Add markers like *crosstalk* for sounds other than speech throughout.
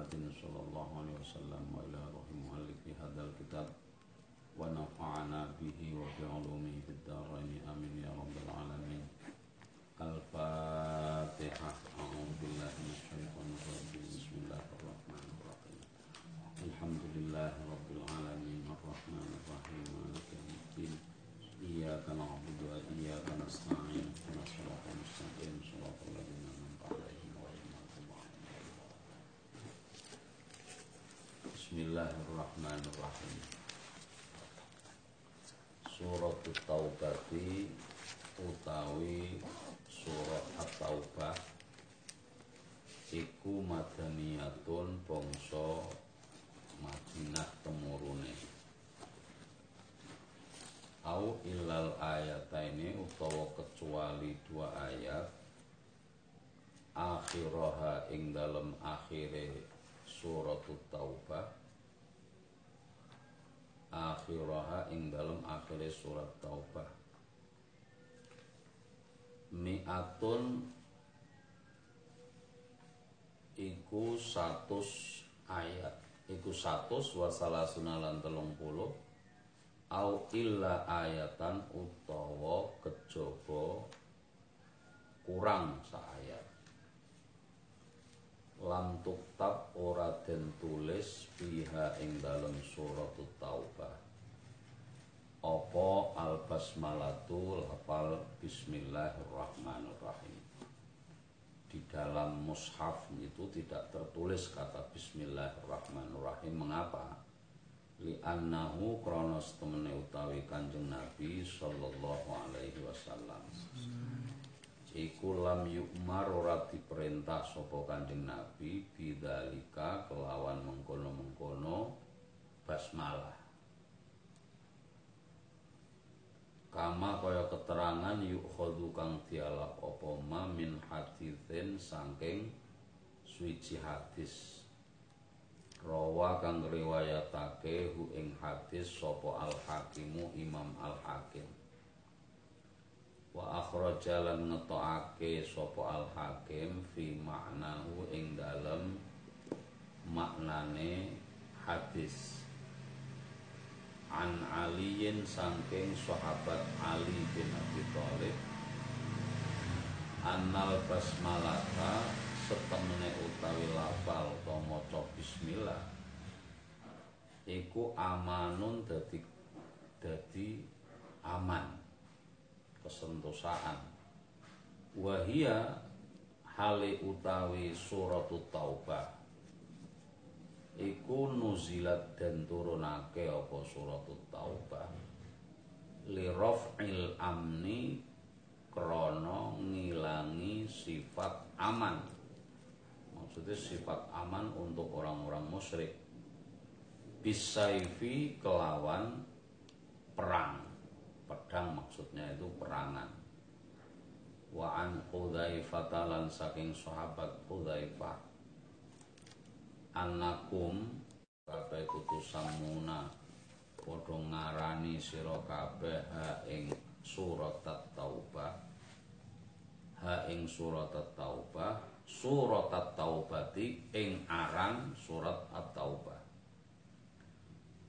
محمد صلى الله عليه وسلم وإلى روح مؤلف هذا الكتاب ونفعنا به وبعلومه في الدارين آمين يا رب العالمين الفاتحة أعوذ بالله من الشيطان الرجيم بسم الله الرحمن الرحيم الحمد لله رب العالمين الرحمن الرحيم مالك يوم الدين إياك نعبد وإياك نستعين اهدنا الصراط المستقيم صراط Bismillahirrahmanirrahim. Surat Taubati utawi Surat At-Taubah iku madaniyatun Bongso Madinah temurune. Au ilal ayat ini utawa kecuali dua ayat akhiroha ing dalam akhire surat taubah akhiraha ing dalem akhire surat Taubah. Mi'atun iku satus ayat. Iku satus wasalasuna lan telung puluh au illa ayatan utawa kejaba kurang saayat lam tuktab ora den tulis fiha ing dalem surat taubah. Apa al basmalatu lafal bismillahirrahmanirrahim? Di dalam mushaf itu tidak tertulis kata bismillahirrahmanirrahim. Mengapa? Li'annahu kronos temene utawi kanjeng Nabi sallallahu alaihi wasallam iku lam yukmar ora diperintah sapa kanjeng Nabi bidzalika kelawan mengkono-mengkono basmalah. Kama kaya keterangan yuk khodu kang dialap apa ma min hadithin saking suci hadis. Rawa kang riwayatake hu ing hadis sapa al hakimu imam al hakim wa akhraja lan ngetokake sapa al hakim fi maknahu ing dalem maknane hadis. An aliyin sangking sahabat Ali bin Abi Thalib annal basmalata setemene utawi lafal utawa maca bismillah iku amanun dadi dadi aman kesentosaan. Wahia hale utawi suratut taubah. Iku nuzilat dan turunake apa surat taubah? Li raf'il amni krono ngilangi sifat aman. Maksudnya sifat aman untuk orang-orang musyrik. Bisaifi kelawan perang pedang maksudnya itu perangan. Wa an Hudzaifah lan saking sahabat Hudzaifah. Anakum kabeh kudu samuna padha ngarani sira kabeh ha ing surat taubah ha ing surat taubah surat taubati ing aran surat at-taubah.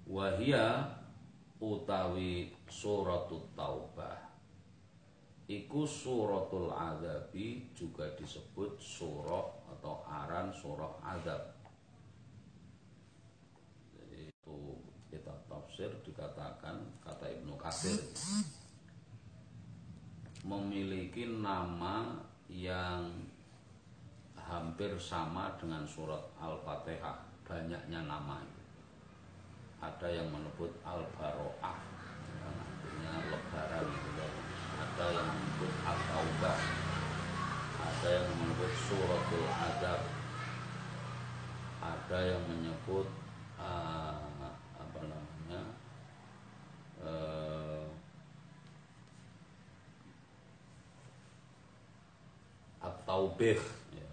Wahia utawi suratut taubah. Iku suratul adabi juga disebut surah atau aran surah adab. Itu kitab tafsir dikatakan kata Ibnu Katsir memiliki nama yang hampir sama dengan surat Al-Fatihah. Banyaknya nama ada yang menyebut Al-Baro'ah yang artinya lebaran gitu. ada yang menyebut Al-Taubah ada yang menyebut suratul adab ada yang menyebut uh, apa namanya uh, at-taubih ya,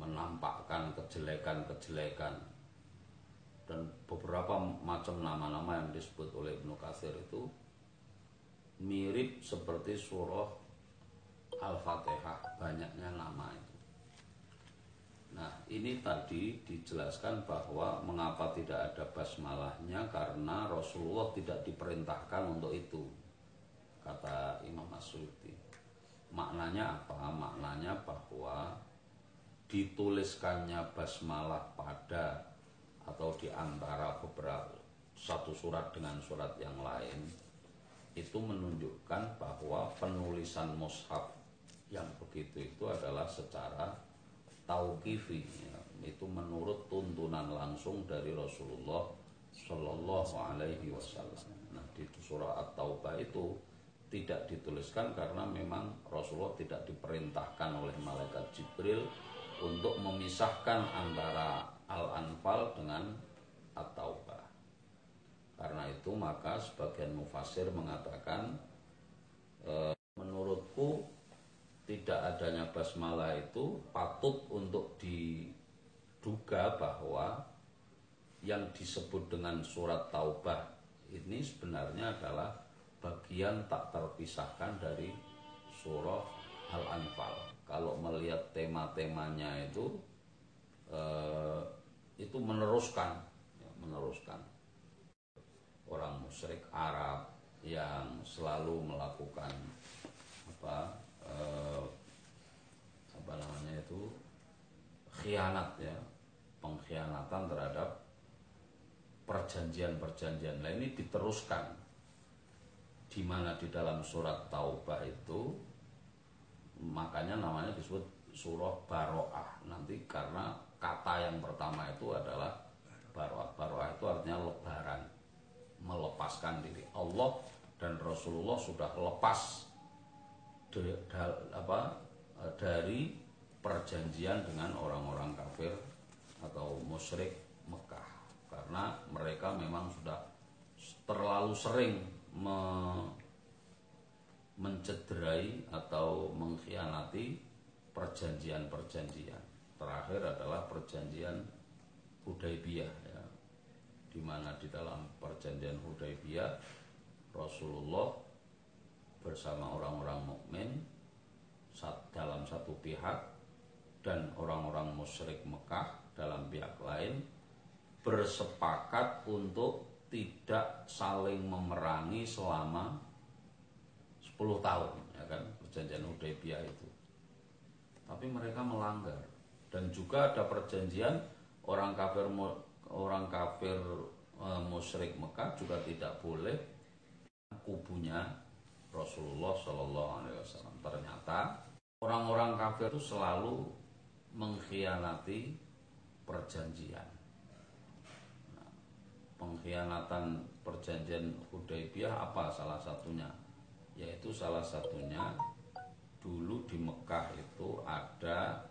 menampakkan kejelekan-kejelekan dan beberapa macam nama-nama yang disebut oleh Ibnu Katsir itu mirip seperti surah Al-Fatihah banyaknya nama itu. Ini tadi dijelaskan bahwa mengapa tidak ada basmalahnya? Karena Rasulullah tidak diperintahkan untuk itu kata Imam Asyuti maknanya apa? maknanya bahwa dituliskannya basmalah pada atau di antara beberapa satu surat dengan surat yang lain itu menunjukkan bahwa penulisan mushaf yang begitu itu adalah secara tauqifi ya. itu menurut tuntunan langsung dari Rasulullah Shallallahu Alaihi Wasallam. Nah di surah At-Taubah itu tidak dituliskan karena memang Rasulullah tidak diperintahkan oleh malaikat Jibril untuk memisahkan antara Al-Anfal dengan At-Taubah. Karena itu maka sebagian mufasir mengatakan e, menurutku tidak adanya basmalah itu patut untuk diduga bahwa yang disebut dengan surat taubah ini sebenarnya adalah bagian tak terpisahkan dari surah Al-Anfal. Kalau melihat tema-temanya itu eh, itu meneruskan ya, meneruskan. Orang musyrik Arab yang selalu melakukan apa eh, apa namanya itu khianat ya pengkhianatan terhadap perjanjian-perjanjian lain. Ini diteruskan. Di mana di dalam surat Taubah itu makanya namanya disebut surah Baroah. Nanti karena kata yang pertama itu adalah Baroah. Baroah itu artinya lebaran. Melepaskan diri Allah dan Rasulullah sudah lepas de, da, apa, dari perjanjian dengan orang-orang kafir atau musyrik Mekah. Karena mereka memang sudah terlalu sering me mencederai atau mengkhianati perjanjian-perjanjian. Terakhir adalah perjanjian Hudaybiyah ya. Di mana di dalam perjanjian Hudaybiyah Rasulullah bersama orang-orang mukmin dalam satu pihak dan orang-orang musyrik Mekah dalam pihak lain bersepakat untuk tidak saling memerangi selama 10 tahun ya kan perjanjian Hudaybiyah itu. Tapi mereka melanggar dan juga ada perjanjian orang kafir orang kafir e, musyrik Mekah juga tidak boleh kubunya Rasulullah Shallallahu Alaihi Wasallam. Ternyata orang-orang kafir itu selalu mengkhianati perjanjian pengkhianatan perjanjian Hudaybiyah apa salah satunya? Yaitu salah satunya dulu di Mekah itu ada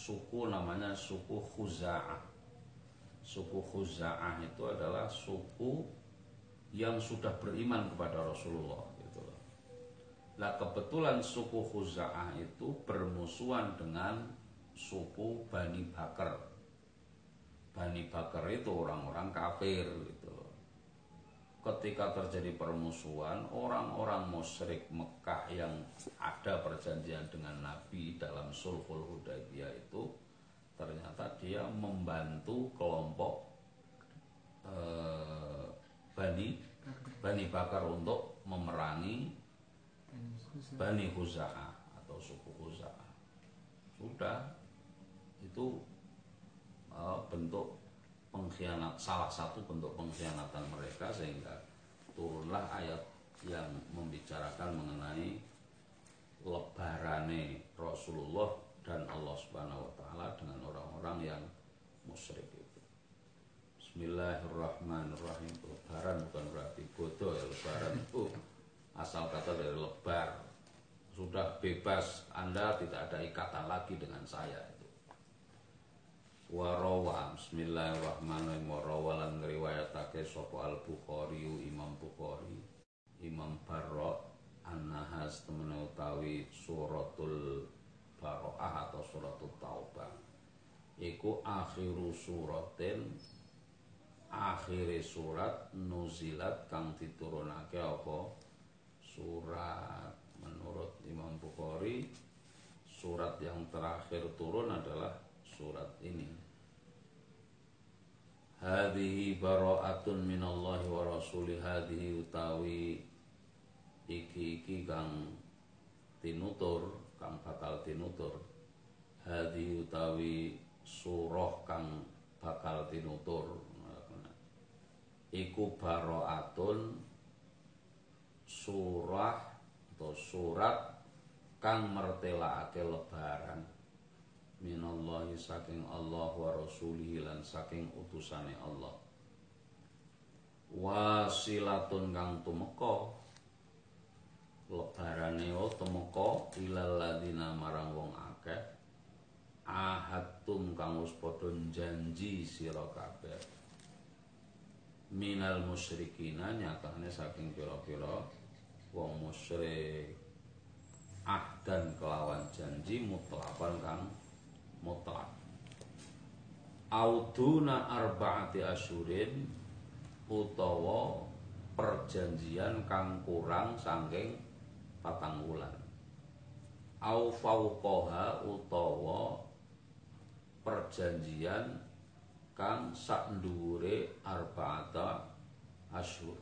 suku namanya suku Khuza'ah. Suku Khuza'ah itu adalah suku yang sudah beriman kepada Rasulullah gitu. Nah kebetulan suku Khuza'ah itu bermusuhan dengan suku Bani Bakar Bani Bakar itu orang-orang kafir gitu Ketika terjadi permusuhan, orang-orang musyrik Mekah yang ada perjanjian dengan Nabi dalam Sulhul Hudaybiyah itu ternyata dia membantu kelompok eh, Bani Bani Bakar untuk memerangi Bani Huza'ah atau suku Huza'ah. Sudah itu uh, bentuk pengkhianat salah satu bentuk pengkhianatan mereka sehingga turunlah ayat yang membicarakan mengenai lebarane Rasulullah dan Allah Subhanahu wa taala dengan orang-orang yang musyrik itu. Bismillahirrahmanirrahim. Lebaran bukan berarti bodoh ya lebaran itu asal kata dari lebar. Sudah bebas, Anda tidak ada ikatan lagi dengan saya warawa bismillahirrahmanirrahim. Warawa lan ngriwayatake sapa al bukhari imam bukhari imam barra annahas temene utawi suratul baroah atau suratul taubah. Iku akhiru suratin akhire surat nuzilat kang diturunake apa? Surat. Menurut Imam Bukhari surat yang terakhir turun adalah surat ini. Hadhihi bara'atun minallahi wa rasuli hadhihi utawi iki-iki kang tinutur kang bakal tinutur. Hadhihi utawi surah kang bakal tinutur. Iku bara'atun surah atau surat kang mertelakake lebaran minallahi saking Allah wa rasulihi lan saking utusane Allah. Wasilatun kang tumeka. Lebarane o tumeka ilal ladina marang wong akeh. Ahadtum kang wis padha janji sira kabeh. Minal musyrikina nyatane saking pira-pira wong musyrik. Ahdan kelawan janji mutlakan kang mutlak. Auduna arbaati asyurin utawa perjanjian kang kurang saking patang wulan. Au fauqaha utawa perjanjian kang sak arbaata asyur.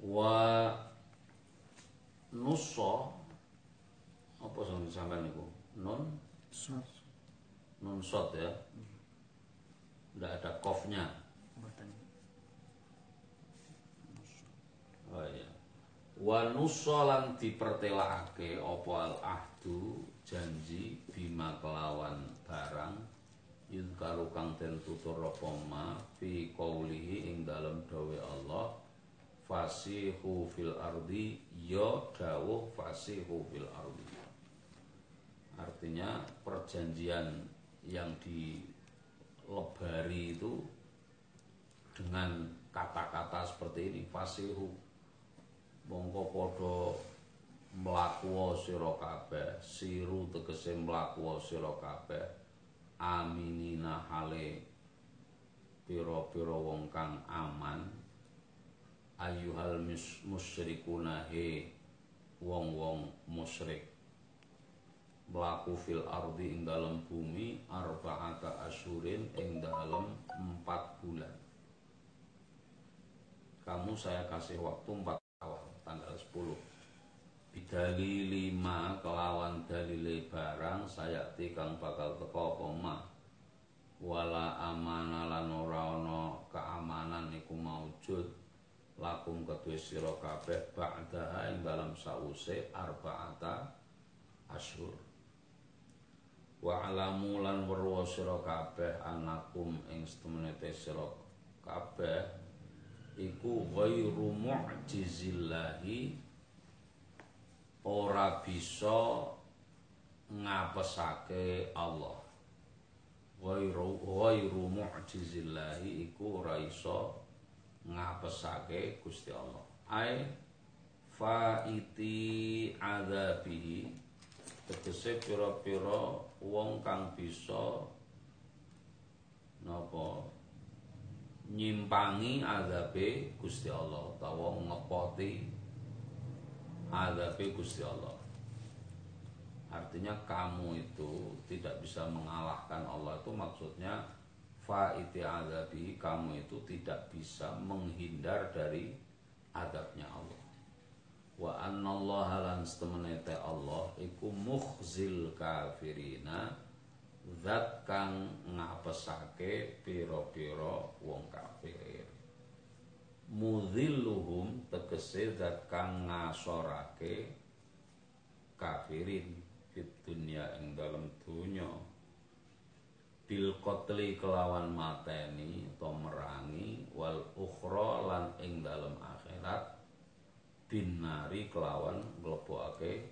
Wa nusso apa sing sampean niku? Nun Sot. nun sot ya? Tidak ada kofnya? Oh iya. Wa nusso lan dipertelakake apa al ahdu janji bima kelawan barang yudkaru kang den tutur apa ma fi qaulihi ing dalem dawe Allah fasihu fil ardi ya dawuh fasihu fil ardi artinya perjanjian yang dilebari itu dengan kata-kata seperti ini fasihu mongko padha mlaku sira kabeh siru tegese mlaku sira kabeh aminina hale pira-pira wong kang aman. Ayyuhal mus- musyrikuna he wong-wong musyrik mlaku fil ardi ing dalem bumi arba'ata asyurin ing dalem empat bulan. Kamu saya kasih waktu empat awal tanggal 10 bidali lima kelawan dalile barang saya kang bakal teko apa ma? Wala amana lan ora ana keamanan iku maujud. Lakum kedue sira kabeh ba'daha ing dalam sause arba'ata asyur wa alamu lan weruh sira kabeh anakum ing setemene sira kabeh iku ghairu mu'jizillahi ora bisa ngapesake Allah. Ghairu ghairu mu'jizillahi iku ora iso ngapesake Gusti Allah. Ai faiti adzabihi tegese pira-pira wong kang bisa napa nyimpangi azabe Gusti Allah utawa ngepoti azabe Gusti Allah. Artinya kamu itu tidak bisa mengalahkan Allah. Itu maksudnya faiti azabi kamu itu tidak bisa menghindar dari adabnya Allah wa annallaha lan setemenete Allah iku mukhzil kafirina zat kang ngapesake pira-pira wong kafir. Mudhilluhum tegese zat kang ngasorake kafirin fit dunya ing dalam dunya bil qatli kelawan mateni atau merangi wal ukhra lan ing dalam akhirat binari kelawan mlebokake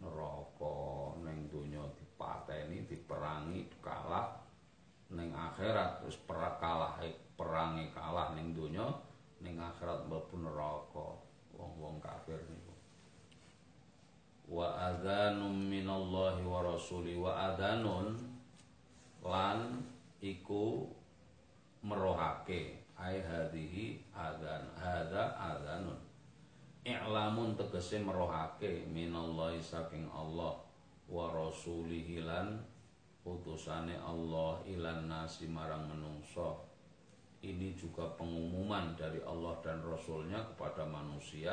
neraka ning donya dipateni diperangi kalah ning akhirat. Terus perang kalah perangi kalah ning donya ning akhirat mlebu neraka. Wong-wong kafir niku. Wa adzanum minallahi wa rasuli wa adzanun lan iku tegese merohake minallahi saking Allah wa rasulihi lan utusane Allah ilan nasi marang menungso. Ini juga pengumuman dari Allah dan Rasulnya kepada manusia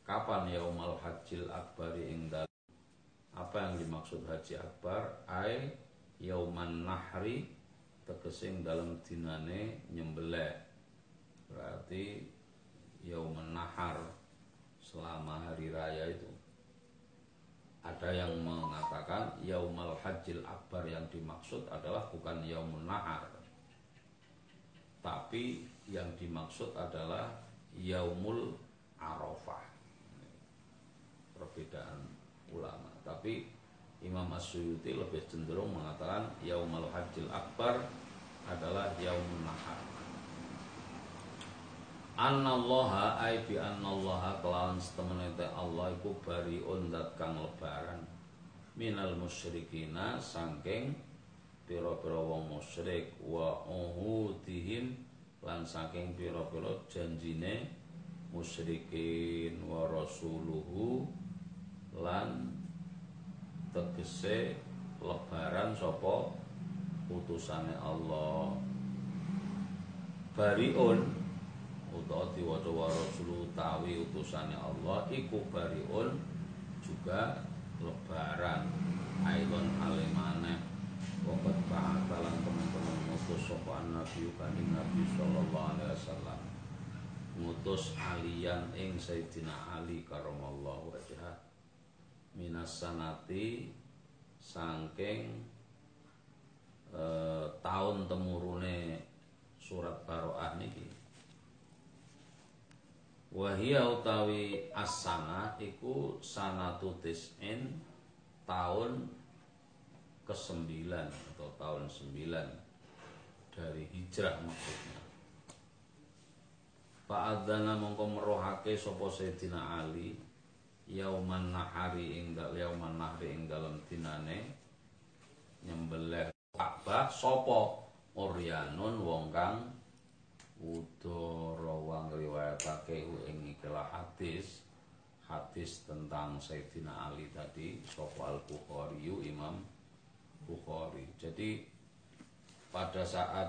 kapan yaumal hajjil akbari ing apa yang dimaksud haji akbar? Ai yauman nahri tegese dalam dinane nyembelih. Berarti yauman nahar selama hari raya itu ada yang mengatakan yaumal hajjil akbar yang dimaksud adalah bukan yaumun nahar. Tapi yang dimaksud adalah yaumul arafah. Perbedaan ulama. Tapi Imam Asyuyuti lebih cenderung mengatakan yaumal hajjil akbar adalah yaumun nahar Annallaha ai bi annallaha kelawan setemene Allah iku bariun dat kang lebaran. Minal musyrikina saking pira-pira wong musyrik wa uhudihim lan saking pira-pira janjine musyrikin wa rasuluhu lan tegese lebaran sapa utusane Allah. Bariun utawa diwaca wa rasulu tawi utusane Allah iku bariun juga lebaran. Aidon alimane Wakat ba'atalan teman-teman ngutus sopan Nabi kaning Nabi Sallallahu Alaihi Wasallam. Ngutus alian ing Sayyidina Ali karamallahu wajah. Minas sanati Sangking eh, Tahun temurune Surat Baro'ah niki Wahia utawi asana iku sanatu tis'in tahun ke-9 atau tahun 9 dari hijrah maksudnya. Fa'adzana mongko merohake sapa Sayyidina Ali yauman nahari ing yauman nahri ing dalem dinane nyembelih Ka'bah sapa Oryanun wong kang udara wang riwayatake ing ikilah hadis hadis tentang Sayyidina Ali tadi Sofal Bukhari Imam Bukhari. Jadi pada saat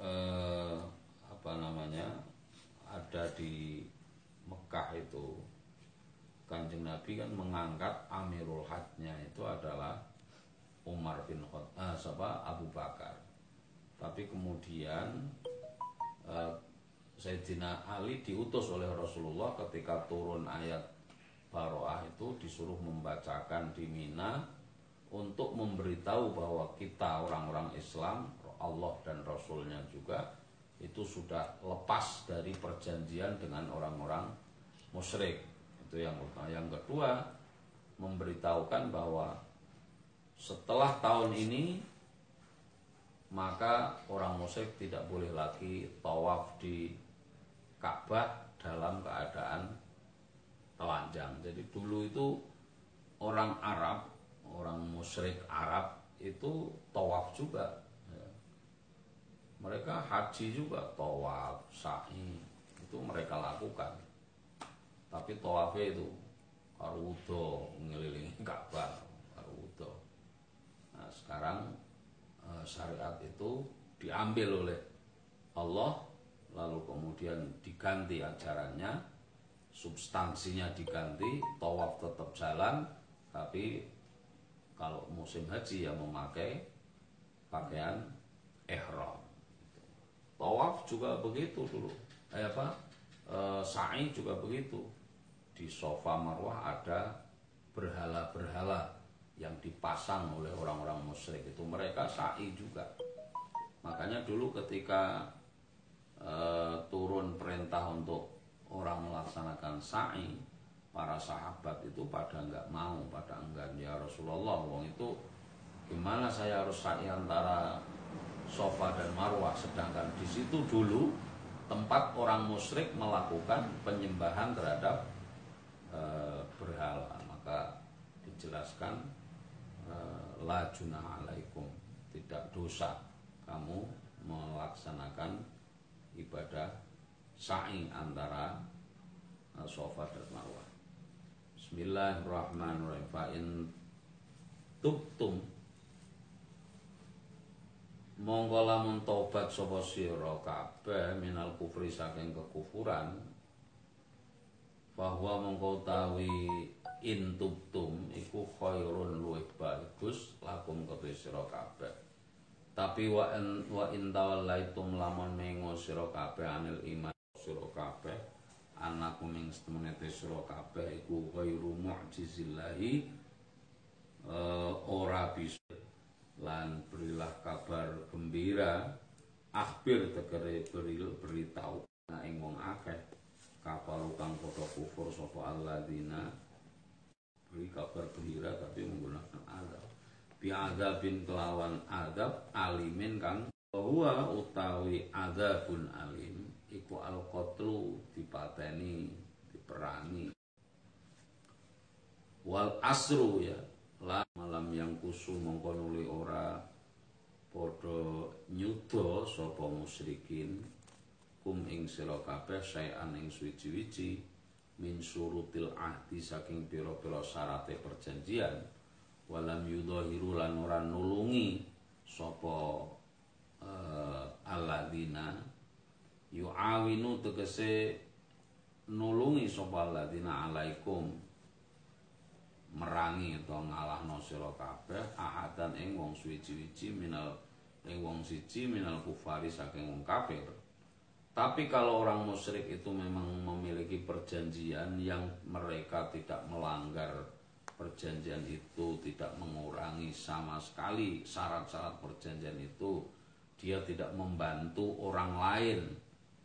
eh, apa namanya ada di Mekah itu Kanjeng Nabi kan mengangkat Amirul Hajnya itu adalah Umar bin Khattab eh, Abu Bakar. Tapi kemudian Eh, Sayyidina Ali diutus oleh Rasulullah ketika turun ayat Baroah itu disuruh membacakan di Mina untuk memberitahu bahwa kita orang-orang Islam Allah dan Rasulnya juga itu sudah lepas dari perjanjian dengan orang-orang musyrik. Itu yang pertama. Yang kedua memberitahukan bahwa setelah tahun ini maka orang musyrik tidak boleh lagi tawaf di Ka'bah dalam keadaan telanjang. Jadi dulu itu orang Arab, orang musyrik Arab itu tawaf juga. Ya. Mereka haji juga tawaf, sa'i itu mereka lakukan. Tapi tawafnya itu karudo ngelilingi Ka'bah, karudo. Nah sekarang syariat itu diambil oleh Allah lalu kemudian diganti ajarannya substansinya diganti tawaf tetap jalan tapi kalau musim haji ya memakai pakaian ihram. Tawaf juga begitu dulu. Eh apa? E, sa'i juga begitu. Di sofa marwah ada berhala-berhala yang dipasang oleh orang-orang musyrik itu mereka sa'i juga. Makanya dulu ketika e, turun perintah untuk orang melaksanakan sa'i para sahabat itu pada nggak mau pada enggan ya Rasulullah wong itu gimana saya harus sa'i antara sofa dan marwah? Sedangkan di situ dulu tempat orang musyrik melakukan penyembahan terhadap e, berhala. Maka dijelaskan la junah alaikum tidak dosa kamu melaksanakan ibadah sa'i antara Sofa dan Marwah. Bismillahirrahmanirrahim. Fa in tubtum mongko lamun tobat sapa sira kabeh minal kufri saking kekufuran bahwa mongko tawi in tubtum iku khairun luwih bagus lakum kedhe sira kabeh. Tapi wa in wa in tawallaitum lamun mengo sira kabeh anil iman sira kabeh anaku ming setemene sira kabeh iku khairu mu'jizillahi uh, ora bisa. Lan berilah kabar gembira akhir tegere beritahu beritahu ing wong akeh kapal kang padha kufur sapa alladzina beri kabar gembira tapi menggunakan azab bi azabin kelawan azab alimin kang bahwa utawi azabun alim iku al qatlu dipateni diperangi. Wal asru ya lah malam yang kusu mongko nuli ora padha nyuda sapa musyrikin kum ing sira sayan ing suwi-wiji min surutil ahdi saking pira-pira syarate perjanjian walam yudhahiru lan ora nulungi sapa uh, alladzina yu'awinu tegese nulungi sapa alladzina alaikum merangi atau ngalahno sira kabeh ahadan ing wong suwi-wiji minal ing wong siji minal kufari saking wong kafir. Tapi kalau orang musyrik itu memang memiliki perjanjian yang mereka tidak melanggar perjanjian itu, tidak mengurangi sama sekali syarat-syarat perjanjian itu, dia tidak membantu orang lain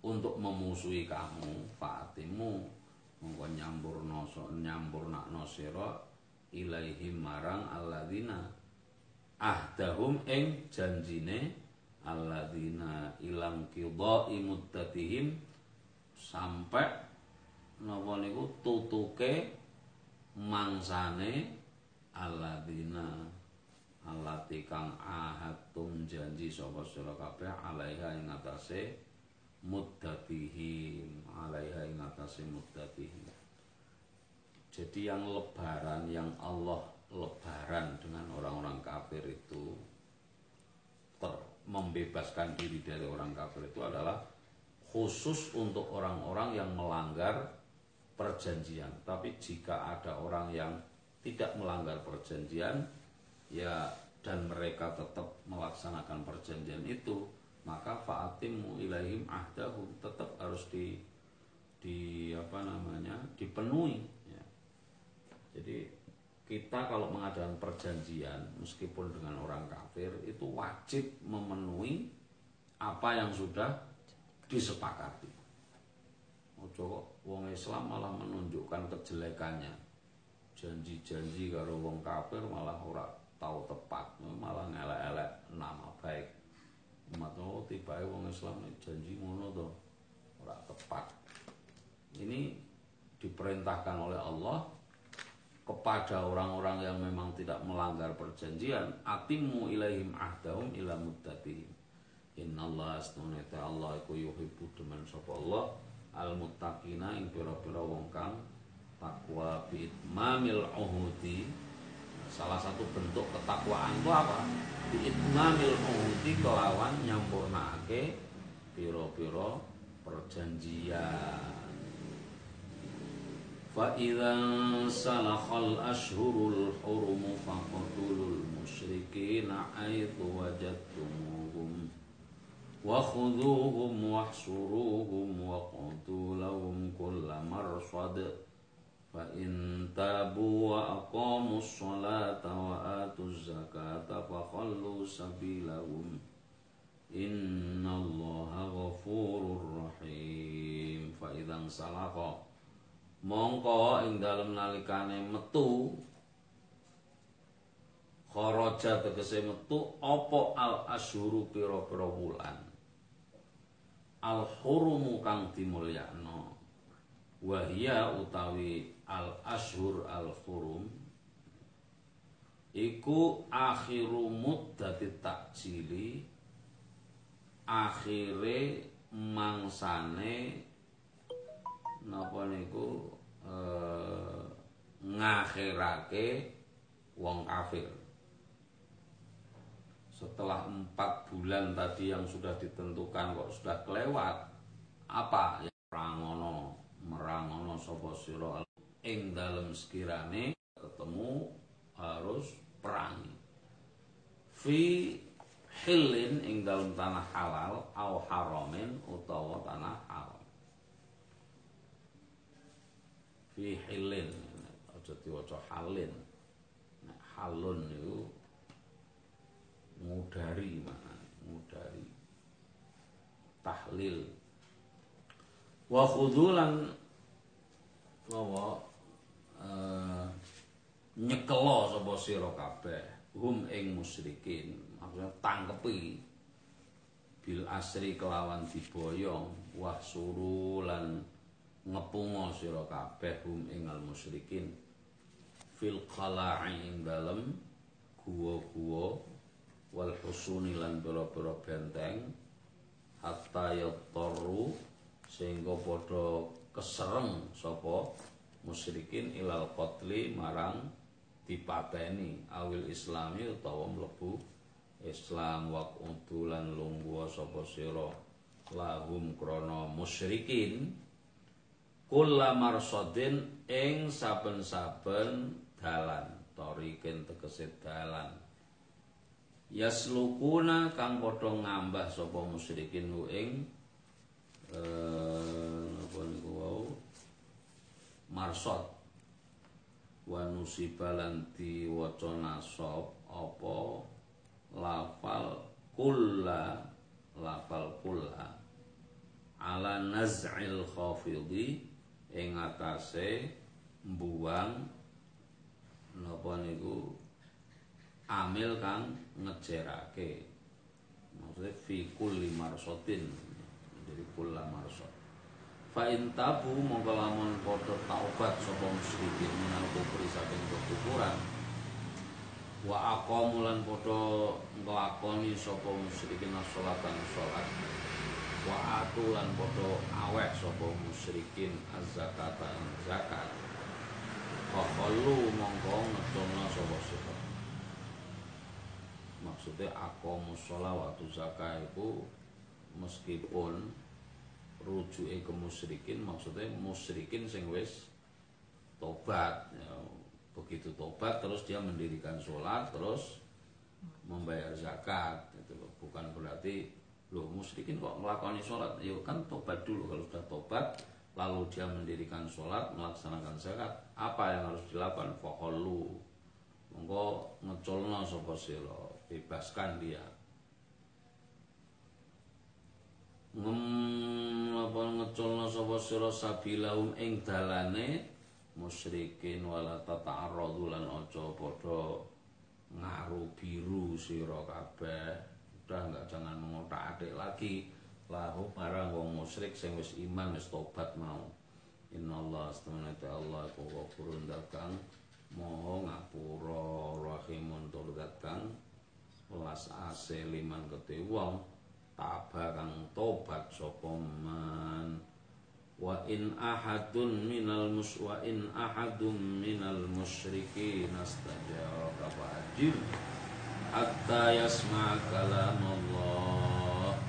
untuk memusuhi kamu, Fatimu, mongko nyambur noso nyambur nak nosiro ilaihim marang alladzina ahdahum ing janjine alladzina ilang qidai muddatihim sampai napa niku tutuke mangsane alladzina. Allati kang ahadtum janji sapa sira kabeh alaiha ing atase muddatihim alaiha ing atase muddatihim jadi yang lebaran yang Allah lebaran dengan orang-orang kafir itu ter, membebaskan diri dari orang kafir itu adalah khusus untuk orang-orang yang melanggar perjanjian. Tapi jika ada orang yang tidak melanggar perjanjian ya dan mereka tetap melaksanakan perjanjian itu, maka faatimu ilaihim ahdahum tetap harus di di apa namanya dipenuhi jadi kita kalau mengadakan perjanjian meskipun dengan orang kafir itu wajib memenuhi apa yang sudah disepakati. Ojo wong Islam malah menunjukkan kejelekannya. Janji-janji karo wong kafir malah ora tahu tepat, malah ngelek-elek nama baik. Umat oh tiba wong Islam janji ngono to ora tepat. Ini diperintahkan oleh Allah kepada orang-orang yang memang tidak melanggar perjanjian atimu ilaihim ahdahum ila muddatihim. Innallaha astunata Allah iku yuhibbu demen sapa Allah. Al muttaqina ing pira-pira wong kang takwa bi itmamil uhudi. Salah satu bentuk ketakwaan itu apa? Bi itmamil uhudi kelawan nyampurnake pira-pira perjanjian فإذا انسلخ الأشهر الحرم فاقتلوا المشركين حيث وجدتموهم. وخذوهم واحصروهم وقتلوا لهم كل مرصد. فإن تابوا وأقاموا الصلاة وآتوا الزكاة فخلوا سبيلهم. إن الله غفور رحيم. فإذا انسلخ mongko ing dalem nalikane metu kharaja tegese metu apa al asyuru pira-pira wulan? Al hurumu kang dimulyakno wahia utawi al ashur al hurum iku akhiru muddati takjili akhire mangsane napa niku eh, ngakhirake wong kafir. Setelah empat bulan tadi yang sudah ditentukan kok sudah kelewat apa yang merangono merangono sapa sira ing dalem sekirane ketemu harus perang fi hilin ing dalam tanah halal au haramin utawa tanah haram fi hilin. Aja diwaca halin. Nah, halun itu ngudari mana ngudari. Tahlil. Wa khudulan napa uh, nyekelo sapa sira kabeh. Hum ing musyrikin. Maksudnya tangkepi. Bil asri kelawan diboyong. Wah surulan ngepungo sira kabeh hum ing al musyrikin. Fil qala'i ing dalem guwa-guwa wal husuni lan pira-pira benteng hatta yattaru sehingga padha kesereng sapa musyrikin ilal qatli marang dipateni awil islami utawa mlebu Islam. Wa lan lungguh sapa sira lahum krana musyrikin kula marsadin ing saben-saben dalan. Toriken tegese dalan. Yaslukuna kang padha ngambah sapa musyrikin ku ing eh napa niku wau? Marsad wa nusibalan diwaca nasab apa? Lafal kulla lafal kulla. Ala naz'il khafidhi ing atase mbuang napa niku amil kang ngejerake maksudnya fi kulli marsotin jadi kulla marsot fa in tabu mongko lamun padha taubat sapa musyrikin minal kufri saking kekufuran. Wa aqamu lan padha nglakoni sapa musyrikin salat lan salat wa atu lan padha aweh sapa musyrikin az-zakat zakat. Fa mongko ngedono sapa sira. Maksudnya akomus waktu zakat itu meskipun rujuke ke musyrikin maksudnya musyrikin sing wis tobat ya, begitu tobat terus dia mendirikan sholat terus membayar zakat itu bukan berarti loh musyrikin kok melakukan sholat? Ya kan tobat dulu. Kalau sudah tobat lalu dia mendirikan sholat melaksanakan zakat apa yang harus dilakukan? Fokolu monggo ngeculno sapa sira. Bebaskan dia. Ngem apa ngeculno sapa sira sabilahum ing dalane musyrikin wala tata'arradu lan aja padha ngaru biru sira kabeh udah enggak jangan mengotak-atik lagi. Lahu marang wong musyrik sing wis iman wis tobat mau. Innallaha astamana Allah iku ghafurun dakang moho ngapura rahimun tur kang welas ase liman kete wong. Tabah kang tobat sapa man. Wa in ahadun minal mus wa in ahadun minal musyrikin astajara fa'ajib hatta yasma kalam Allah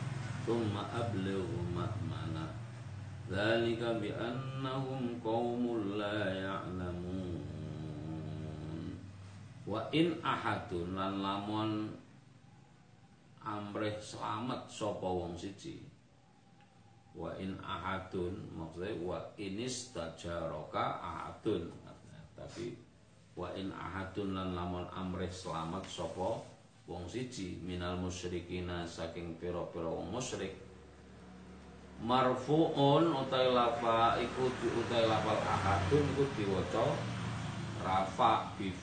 thumma ablighu ma'mana. Dzalika bi annahum qaumun la ya'lamun. Wa in ahadun lan lamun amrih selamat sapa wong siji. Wa in ahadun maksudnya wa inis tajaroka ahadun. Tapi wa in ahadun lan lamun amrih selamat sapa wong siji minal musyrikina saking pira-pira wong musyrik. Marfuun utai lafa iku utai lafal ahadun iku diwaca rafa bi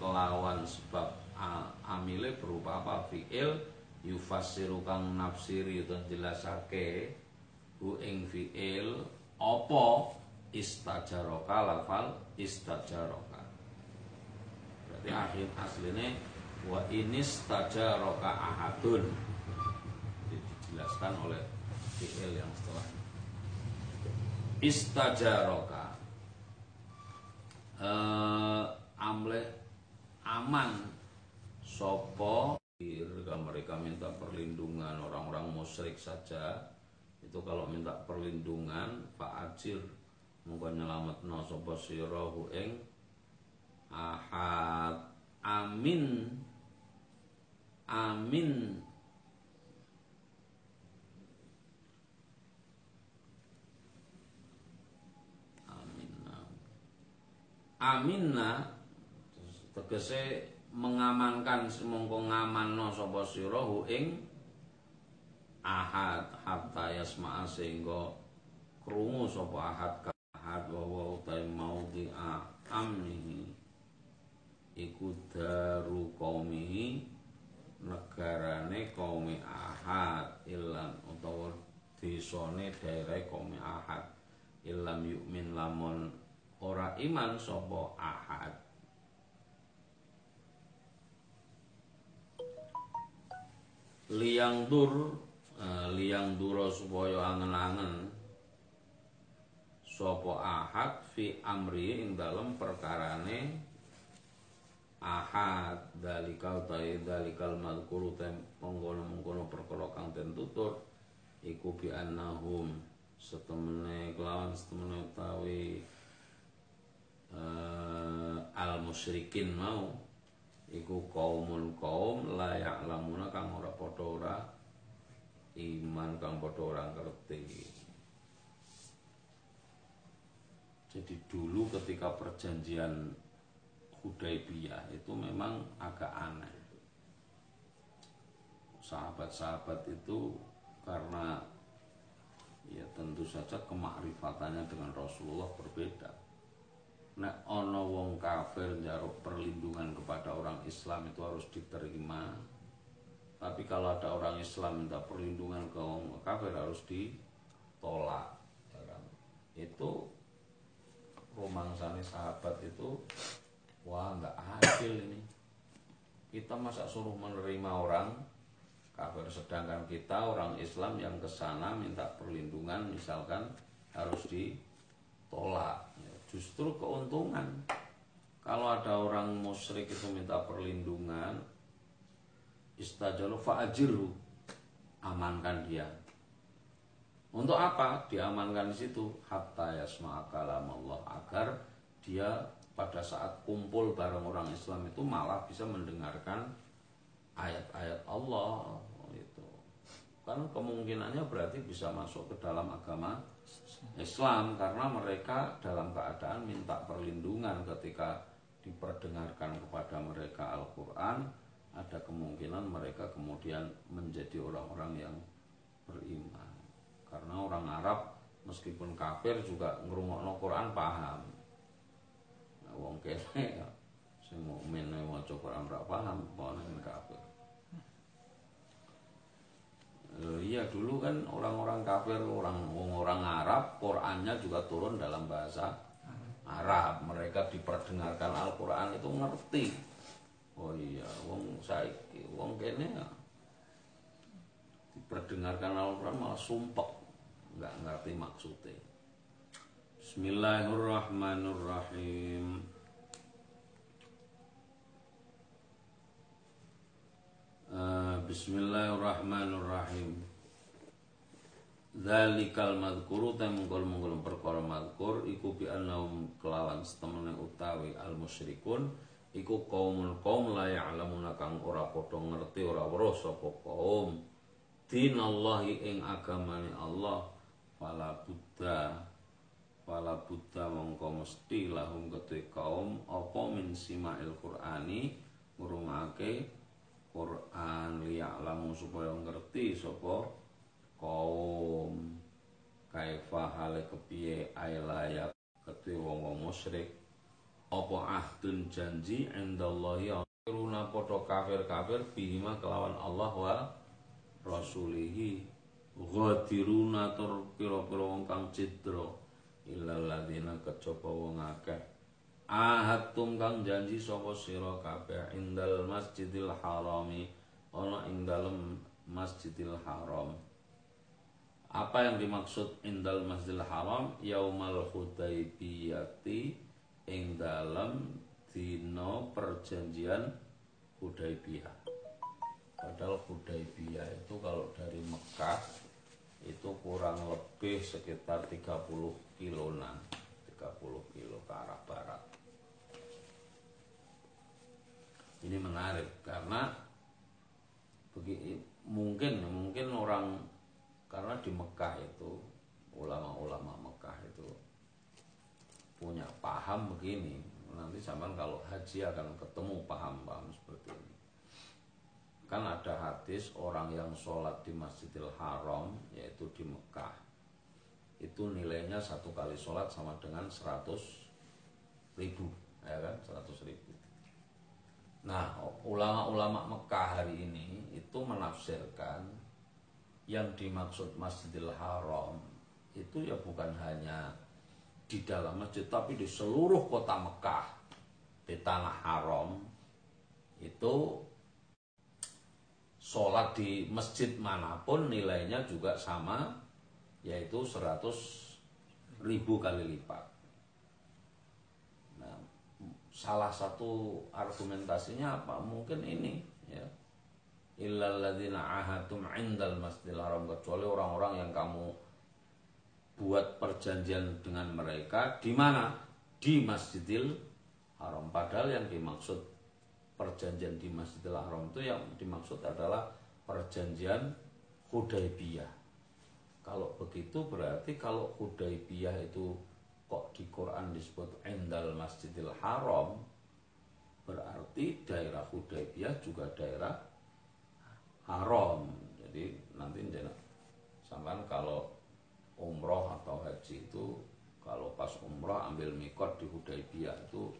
kelawan sebab amile berupa apa? Fi'il yufasiru kang nafsiri utawa jelasake hu ing fi'il apa? Istajaroka lafal istajaroka berarti akhir aslinya wa inis tajaroka ahadun. Dijelaskan oleh fi'il yang setelah. Istajaraka uh, amle aman sopo mereka minta perlindungan orang-orang musyrik saja itu kalau minta perlindungan Pak Acil monggo nyelametno sapa sira ing ahad. Amin. Amin. Aminna. Tegese mengamankan semongko ngamanno sapa sira ing ahad. Hatta yasma'a sehingga krungu sapa ahad ka ahad wa wa utai maudhi amnihi iku daru qaumihi negarane kaum ahad ilan utawa desane daerah kaum ahad. Ilam yukmin lamun ora iman sapa ahad. Liang dur uh, liang duro supaya angen-angen sapa ahad fi amri ing dalem perkarane ahad dalikal tai dalikal madkuru tem mengkono-mengkono perkara kang den tutur iku bi annahum setemene kelawan setemene utawi uh, al musyrikin mau iku kaumun kaum layak lamuna kang ora padha ora iman kang padha ora ngerti. Jadi dulu ketika perjanjian Hudaybiyah itu memang agak aneh. Sahabat-sahabat itu karena ya tentu saja kemakrifatannya dengan Rasulullah berbeda. Nek ono wong kafir njaruk perlindungan kepada orang Islam itu harus diterima. Tapi kalau ada orang Islam minta perlindungan ke wong kafir harus ditolak ya kan? itu romangsane sahabat itu wah nggak adil ini. Kita masa suruh menerima orang kafir sedangkan kita orang Islam yang ke sana minta perlindungan misalkan harus ditolak. Justru keuntungan. Kalau ada orang musyrik itu minta perlindungan istajalu fa'ajiru amankan dia. Untuk apa? Diamankan di situ. Hatta yasma'a kalam Allah agar dia pada saat kumpul bareng orang Islam itu malah bisa mendengarkan ayat-ayat Allah itu kan kemungkinannya berarti bisa masuk ke dalam agama Islam karena mereka dalam keadaan minta perlindungan ketika diperdengarkan kepada mereka Al-Quran ada kemungkinan mereka kemudian menjadi orang-orang yang beriman. Karena orang Arab meskipun kafir juga ngerungokno Quran paham wong kene ya sing mukmin maca Quran ora paham pokoke kafir iya dulu kan orang-orang kafir, orang orang Arab, Qurannya juga turun dalam bahasa Arab. Mereka diperdengarkan Al-Quran itu ngerti. Oh iya, wong saiki, wong kene ya diperdengarkan Al-Quran malah sumpek, nggak ngerti maksudnya. Bismillahirrahmanirrahim. Eh, bismillahirrahmanirrahim. Zalikal madhkuru ta mungkul-mungkul perkara madhkur iku bi annahum kelawan setemene utawi al musyrikun iku kaumul kaum la ya'lamuna kang ora padha ngerti ora weruh sapa kaum dinallahi ing agamane Allah fala buddha fala buddha mongko mesti lahum kedue kaum apa min simail qur'ani ngurungake Quran liya'lamu supaya ngerti sapa kaum. Kaifa hale kepiye ailaya kete wong musyrik. Apa ahdun janji indallahi runa padha kafir-kafir bihima kelawan Allah wa rasulihi. Ghadiruna tur pira-pira wong kang cidra illal ladina kecapa wong akeh. Ahad kang janji sapa sira kabeh indal masjidil harami ana ing dalem masjidil haram. Apa yang dimaksud indal masjidil haram? Yaumal hudaibiyati ing dalam dino perjanjian Hudaibiyah padahal Hudaibiyah itu kalau dari Mekah itu kurang lebih sekitar 30 kilonan 30 kilo ke arah barat. Ini menarik karena begini mungkin mungkin orang karena di Mekah itu ulama-ulama Mekah itu punya paham begini nanti zaman kalau haji akan ketemu paham-paham seperti ini. Kan ada hadis orang yang sholat di Masjidil Haram yaitu di Mekah itu nilainya satu kali sholat sama dengan 100 ribu ya kan? 100 ribu. Nah ulama-ulama Mekah hari ini itu menafsirkan yang dimaksud Masjidil Haram itu ya bukan hanya di dalam masjid tapi di seluruh kota Mekah di tanah haram itu sholat di masjid mana pun nilainya juga sama yaitu 100 ribu kali lipat. Nah, salah satu argumentasinya apa? Mungkin ini ya. Illalladzina ahadtum indal masjidil haram kecuali orang-orang yang kamu buat perjanjian dengan mereka di mana? Di Masjidil Haram. Padahal yang dimaksud perjanjian di Masjidil Haram itu yang dimaksud adalah perjanjian Hudaybiyah kalau begitu berarti kalau Hudaybiyah itu kok di Quran disebut endal Masjidil Haram berarti daerah Hudaybiyah juga daerah haram. Jadi nanti sampai kalau umroh atau haji itu kalau pas umroh ambil mikot di Hudaybiyah itu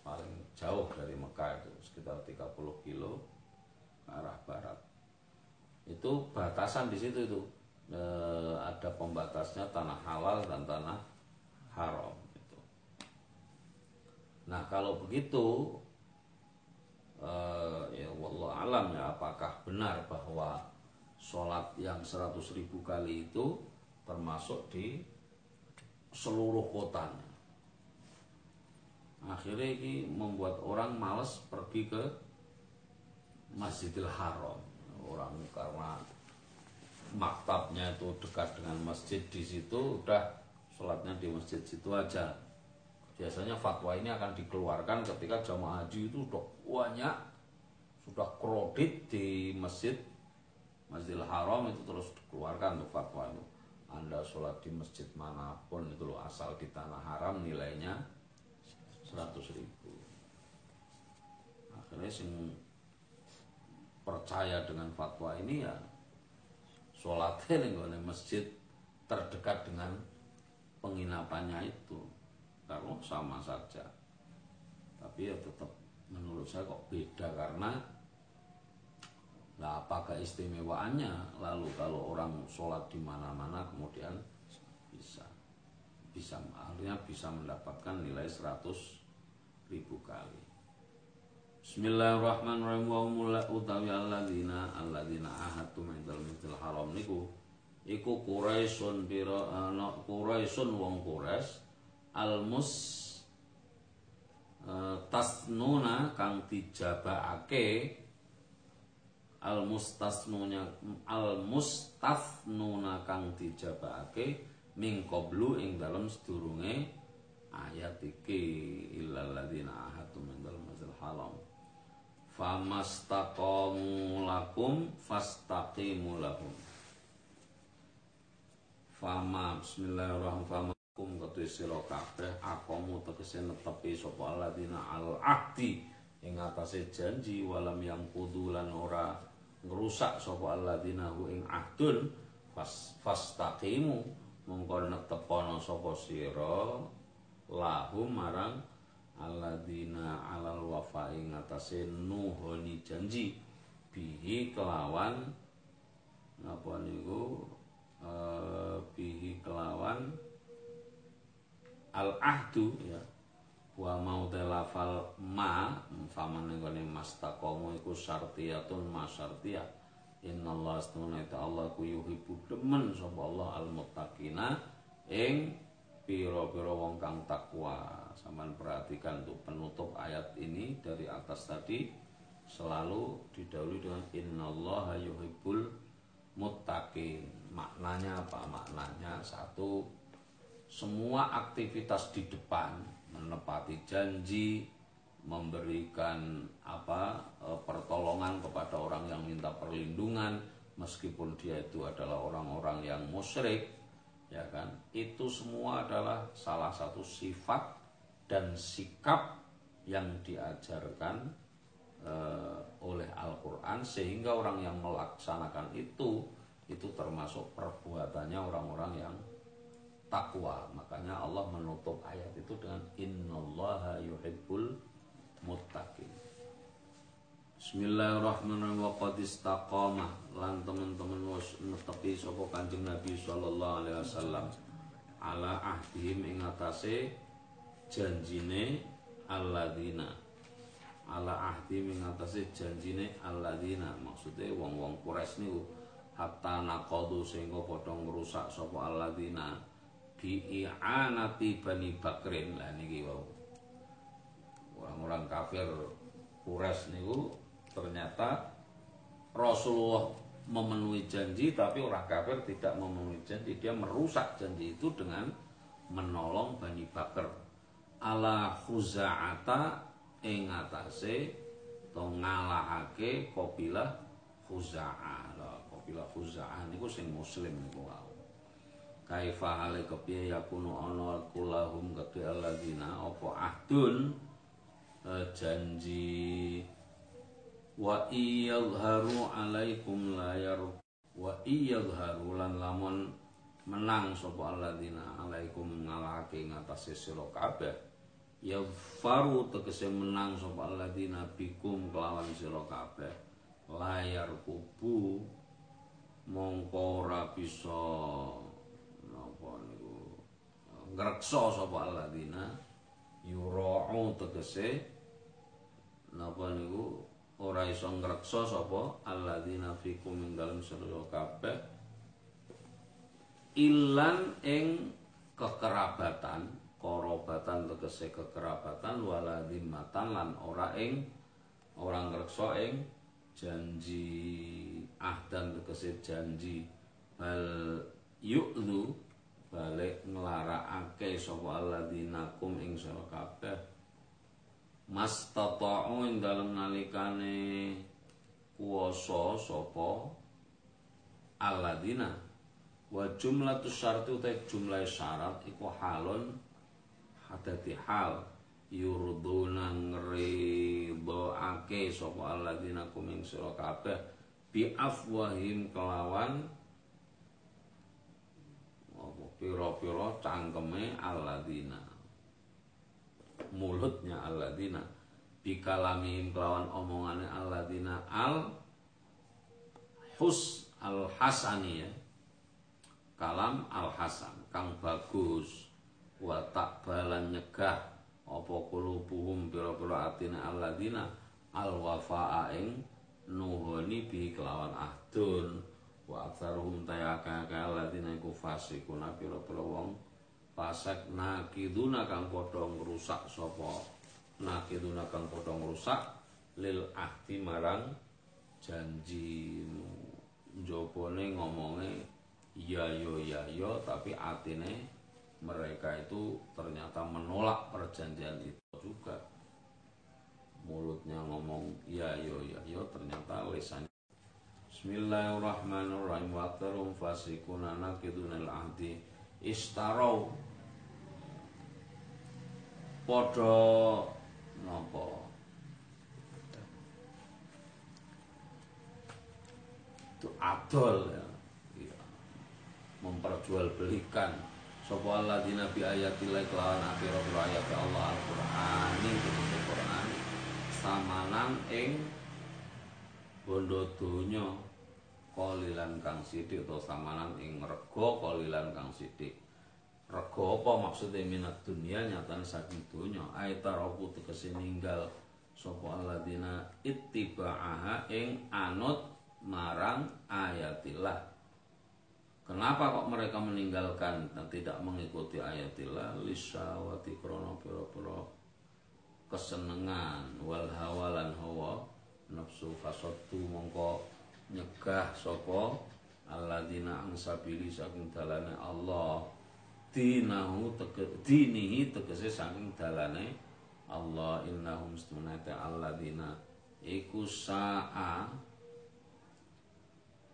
paling jauh dari Mekah itu sekitar 30 kilo arah barat. Itu batasan di situ itu e, ada pembatasnya tanah halal dan tanah haram itu. Nah kalau begitu uh, ya wallah alam ya apakah benar bahwa sholat yang 100 ribu kali itu termasuk di seluruh kotanya akhirnya ini membuat orang males pergi ke Masjidil Haram orang karena maktabnya itu dekat dengan masjid di situ udah sholatnya di masjid situ aja. Biasanya fatwa ini akan dikeluarkan ketika jamaah haji itu sudah banyak sudah kredit di masjid Masjidil Haram itu terus dikeluarkan tuh fatwa itu. Anda sholat di masjid mana pun itu loh asal di tanah haram nilainya 100 ribu. Akhirnya sing percaya dengan fatwa ini ya sholatnya di masjid terdekat dengan penginapannya itu. Karena sama saja. Tapi ya tetap menurut saya kok beda karena lah apa keistimewaannya? Lalu kalau orang sholat di mana-mana kemudian bisa. Bisa akhirnya bisa mendapatkan nilai 100 ribu kali Bismillahirrahmanirrahim. Wa mula utawi alladzina alladzina ahadtum indal masjidil haram niku iku Quraisyun biro ana Quraisyun wong Quraisy almus uh, tasnuna kang dijabake al mustasnunya al mustafnuna kang dijabake ming qablu ing dalem sedurunge ayat iki illal ladzina ahadtum min dalem mazal halam famastaqamu lakum fastaqimu lahum fama bismillahirrahmanirrahim. Kum ketuwe sira kabeh akomu tegese netepi sapa alladzina al ahdi ing atase janji walam yang kudulan ora ngrusak sapa alladzina hu ing ahdun. Fas fastaqimu mongko netepono sapa sira lahu marang alladzina alal wafa ing atase nuhoni janji. Bihi kelawan napa niku? E, bihi kelawan al ahdu ya. Wa mau telafal ma faman nggone mastaqamu iku syartiyatun ma syartiyah. Allah astuna Allah ku yuhibbu demen sapa Allah al muttaqina ing piro-piro wong kang takwa. Saman perhatikan tuh penutup ayat ini dari atas tadi selalu didahului dengan innallaha yuhibbul muttaqin. Maknanya apa? Maknanya satu semua aktivitas di depan menepati janji, memberikan apa e, pertolongan kepada orang yang minta perlindungan meskipun dia itu adalah orang-orang yang musyrik ya kan itu semua adalah salah satu sifat dan sikap yang diajarkan uh, oleh Al-Qur'an sehingga orang yang melaksanakan itu itu termasuk perbuatannya orang-orang yang takwa. Makanya Allah menutup ayat itu dengan innallaha yuhibbul muttaqin. Bismillahirrahmanirrahim wa qad istaqama lan teman-teman wis netepi sapa Kanjeng Nabi sallallahu alaihi wasallam ala ahdihim ing atase janjine alladzina. Ala ahdihim ing atase janjine alladzina. Maksude wong-wong Quraisy niku hatta naqadu sehingga padha ngrusak sapa alladzina. Bi i'anati bani bakrin. Lah niki orang-orang kafir Quraisy niku ternyata Rasulullah memenuhi janji tapi orang kafir tidak memenuhi janji. Dia merusak janji itu dengan menolong Bani Bakar ala khuza'ata ing atase to ngalahake kabilah khuza'ah lah kabilah khuza'ah niku sing muslim niku wae kaifa hale kepiye yakunu ana kulahum kedhe alladzina apa ahdun? Eh, janji. Wa iyadharu alaikum layar wa iyadharu lan lamun menang sapa alladzina alaikum ngalahake ngatasé sira kabeh ya faru tegese menang sapa alladzina bikum kelawan sira kabeh. Layar kubu mongko ora bisa napa niku ngreksa sapa alladzina yura'u tegese napa niku ora iso ngreksa sapa alladzina fikum ing dalem sedaya kabeh ilan ing kekerabatan korobatan tegese kekerabatan waladimatan lan ora ing orang ngreksa ing janji ahdan tegese janji bal yu'lu balik nglarakake sapa alladzina kum ing sira kabeh. Mastata'u ing dalem nalikane kuwasa sapa alladzina. Wa jumlatus syarti utai jumlah syarat iku halun hadati hal yurduna ngridhoake sapa alladzina kuming sira kabeh bi afwahim kelawan apa pira-pira cangkeme alladzina. Mulutnya alladzina bikalamihim kelawan omongannya alladzina al hus al hasani ya. Kalam al hasan kang bagus wa takbalan nyegah apa kulubuhum pira-pira atina alladzina al wafa'a ing nuhoni bi kelawan ahdun. Wa aktsaruhum tayaka alladzina iku fasikuna pira-pira wong fasek nakiduna kang padha ngrusak sapa? Nakiduna kang padha ngrusak lil ahdi marang janji. Njopone ngomongnya iya yo ya yo tapi atine mereka itu ternyata menolak perjanjian itu juga. Mulutnya ngomong iya yo ya yo ternyata lisannya. Bismillahirrahmanirrahim. Wa tarum fasikuna nakidunal ahdi istarau. Padha napa? Itu adol ya. Iya. memperjualbelikan sapa alladzina bi ayatillah kelawan akhirah ayat Allah Al-Qur'an itu Quran. Samanan ing bondo donya kolilan kang sithik atau samanan ing rego kolilan kang sithik. Rego apa maksudnya? Minat dunia nyata saking dunia aita robu tegesi ninggal. Sapa alladzina ittiba'aha ing anut marang ayatillah Kenapa kok mereka meninggalkan dan tidak mengikuti ayatillah? Lisawati krono piro-piro kesenengan. Wal hawalan hawa. Nafsu fasatu mongko nyegah sopo alladzina angsabili saking dalane Allah. Dinahu tege, dinihi tegese saking dalane Allah. Innahum sunata alladzina. Iku sa'a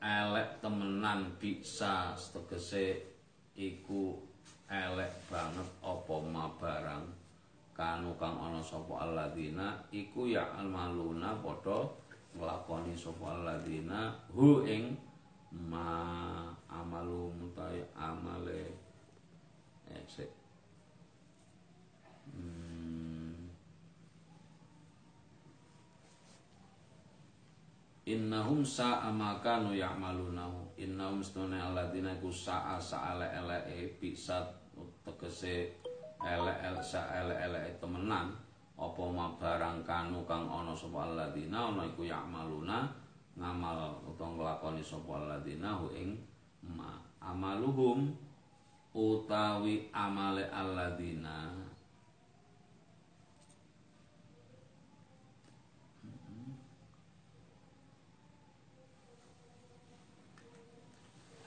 elek temenan bisa tegese iku elek banget apa ma barang. Kanu kang ana sapa alladzina iku ya almaluna padha nglakoni sapa alladzina hu ing ma amalu mutai amale eh Innahum sa'a ma kanu ya'malunahu. Innahum sunna alladzina ku sa'a sa'ala ele bisa tegese elek-elek saelek-elek temenan. Apa ma barang kanu kang ana sapa alladzina ana iku ya'maluna ngamal utawa nglakoni sapa alladzina hu ing ma amaluhum utawi amale alladzina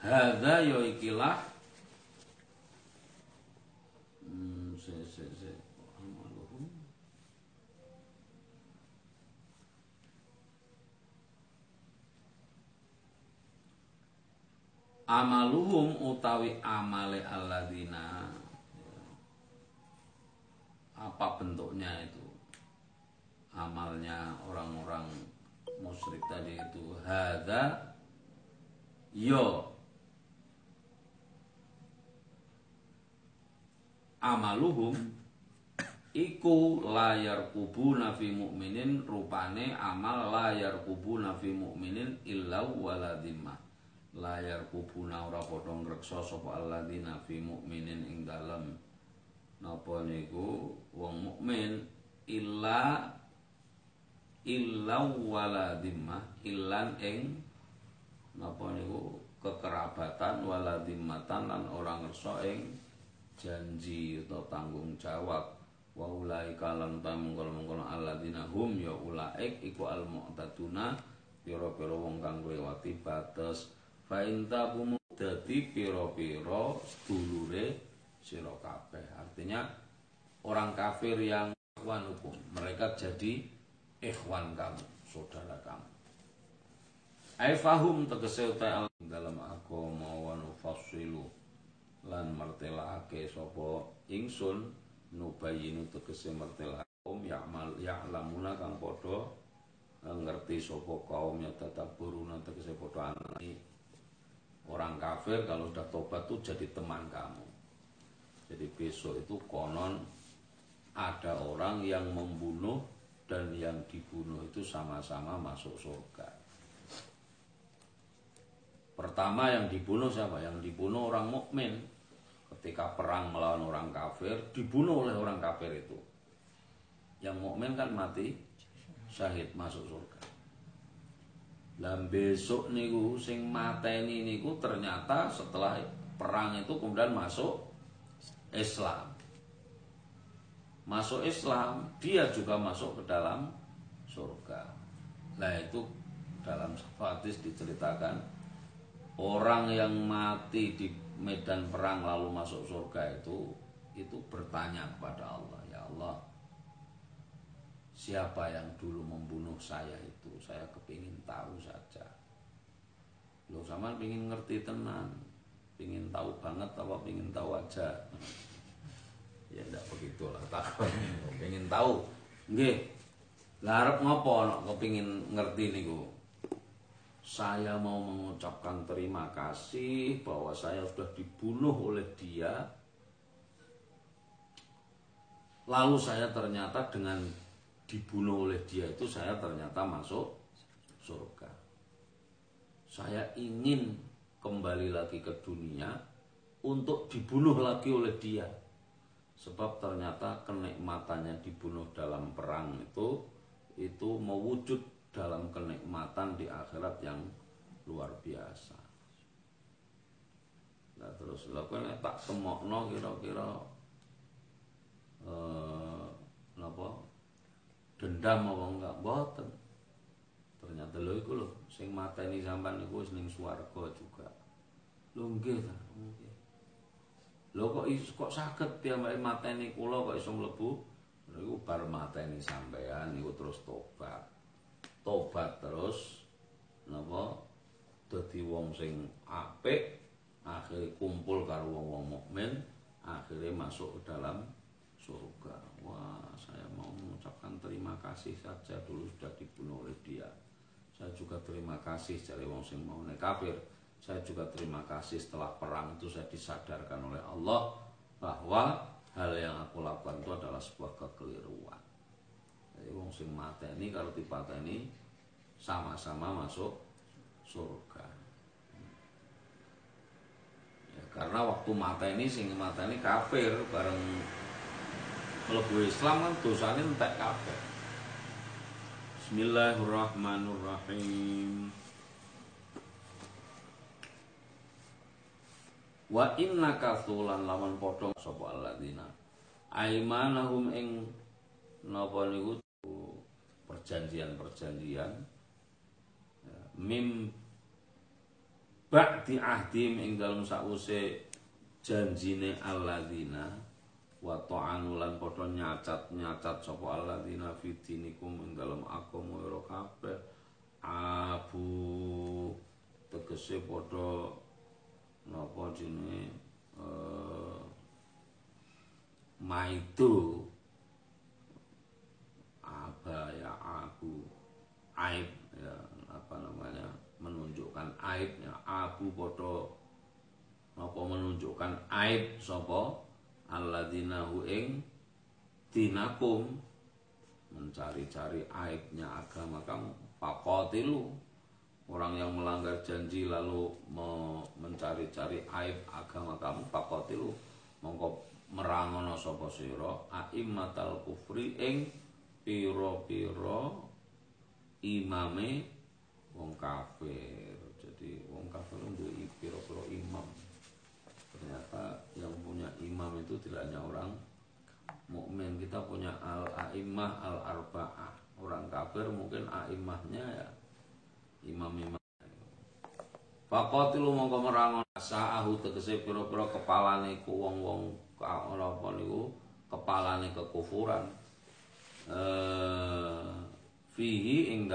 Hadza ya ikilah amaluhum utawi amale alladzina. Apa bentuknya itu? Amalnya orang-orang musyrik tadi itu. Hada yo amaluhum iku layar kubu nafi mukminin rupane amal layar kubu nafi mukminin illa waladimah layar kubuna ora padha ngreksa sapa alladzina fi mukminin ing dalem. Napa niku? Wong mukmin illa illa waladimah illan ing napa niku? Kekerabatan waladimatan lan orang ngersa ing janji atau tanggung jawab. Wa ulai kalan ta mungkol-mungkol alladzina hum ya ulaik iku al mu'taduna pira-pira wong kang ngliwati batas. Fa intabumu dadi pira-pira sedulure sira kabeh. Artinya orang kafir yang ikhwan hukum mereka jadi ikhwan kamu saudara kamu. Ai fahum tegese uta dalam agama wa nufassilu lan martelake sapa ingsun nubayinu tegese mertelakum ya'mal ya'lamuna kang padha ngerti sapa kaum ya tetap buruna tegese padha anani Orang kafir kalau sudah tobat tuh jadi teman kamu. Jadi besok itu konon ada orang yang membunuh dan yang dibunuh itu sama-sama masuk surga. Pertama yang dibunuh siapa? Yang dibunuh orang mukmin. Ketika perang melawan orang kafir, dibunuh oleh orang kafir itu. Yang mukmin kan mati syahid masuk surga. Lah besok niku sing mateni niku ternyata setelah perang itu kemudian masuk Islam. Masuk Islam, dia juga masuk ke dalam surga. Nah itu dalam hadis diceritakan orang yang mati di medan perang lalu masuk surga itu itu bertanya kepada Allah, ya Allah, siapa yang dulu membunuh saya itu? Saya kepingin tahu saja. Lo sama pingin ngerti tenan. Pingin tahu banget apa pingin tahu aja? *laughs* Ya tidak begitulah takut pingin tahu. Nggih larap ngopo nek kepingin ngerti niku saya mau mengucapkan terima kasih bahwa saya sudah dibunuh oleh dia lalu saya ternyata dengan dibunuh oleh dia itu saya ternyata masuk surga. Saya ingin kembali lagi ke dunia untuk dibunuh lagi oleh dia. Sebab ternyata kenikmatannya dibunuh dalam perang itu itu mewujud dalam kenikmatan di akhirat yang luar biasa. Nah terus lha kok tak temokno kira-kira eh napa? Dendam apa enggak? Mboten. Ternyata lho iku lho sing mateni sampean iku wis ning swarga juga. Lho nggih ta? Nggih. Lho kok is, kok saged piyambake mateni kula kok iso mlebu? Niku bar mateni sampean niku terus tobat tobat terus napa? Dadi wong sing apik akhirnya kumpul karo wong-wong mukmin akhirnya masuk ke dalam surga. Wah saya mau mengucapkan terima kasih saja dulu sudah dibunuh oleh dia. Saya juga terima kasih dari wong sing mau kafir. Saya juga terima kasih setelah perang itu saya disadarkan oleh Allah bahwa hal yang aku lakukan itu adalah sebuah kekeliruan jadi wong sing mata ini kalau dipateni sama-sama masuk surga. Karena waktu mata ini sing mata ini kafir bareng melebu Islam kan dosanya entek kafir Bismillahirrahmanirrahim. Wa inna kathulan lawan podong sapa alladzina? Aimanahum ing napa niku perjanjian-perjanjian ya, mim ba'di ahdim ing dalem sause janjine alladzina wa ta'anu lan padha nyacat-nyacat sapa alladzina fi dinikum ing dalem agama ira kabeh abu tegese padha napa jenenge eh maitu apa ya abu aib ya apa namanya menunjukkan aibnya abu podo apa menunjukkan aib sapa? Alladzina hu ing dinakum mencari-cari aibnya agama kamu. Pakotilu orang yang melanggar janji lalu mencari-cari aib agama kamu pakotilu mongko merangono sapa sira aimmatal kufri ing pira-pira imame wong kafir. Jadi wong kafir itu piro-piro imam. Ternyata yang punya imam itu tidak hanya orang mukmin. Kita punya al aimah al arba'ah orang kafir mungkin aimahnya ya imam-imam. Fakotilu mongko merangon sa'ahu tegese pira-pira kepalane ku wong-wong apa niku kepalane kekufuran. Eh fihi ing